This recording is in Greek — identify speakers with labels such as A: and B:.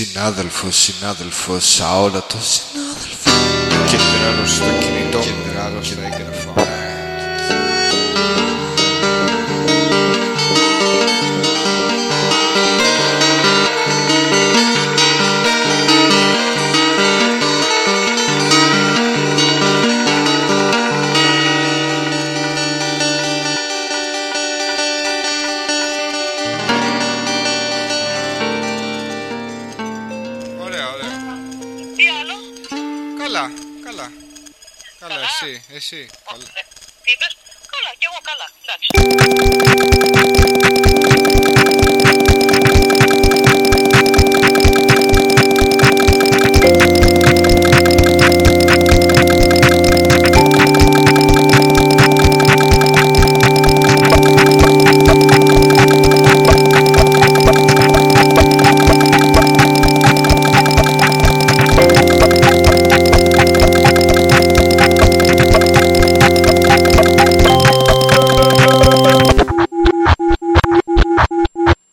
A: Συνάδελφος, συνάδελφος, αόρατο συνάδελφο
B: Κεντράρω στο κινητό μου
A: Κεντράρω
B: και
A: στο
B: τα έγγραφα. Καλά, καλά. Καλά,
C: Καλά.
B: εσύ, εσύ. Καλά.
C: ε, τι είπες, καλά, κι εγώ καλά, εντάξει.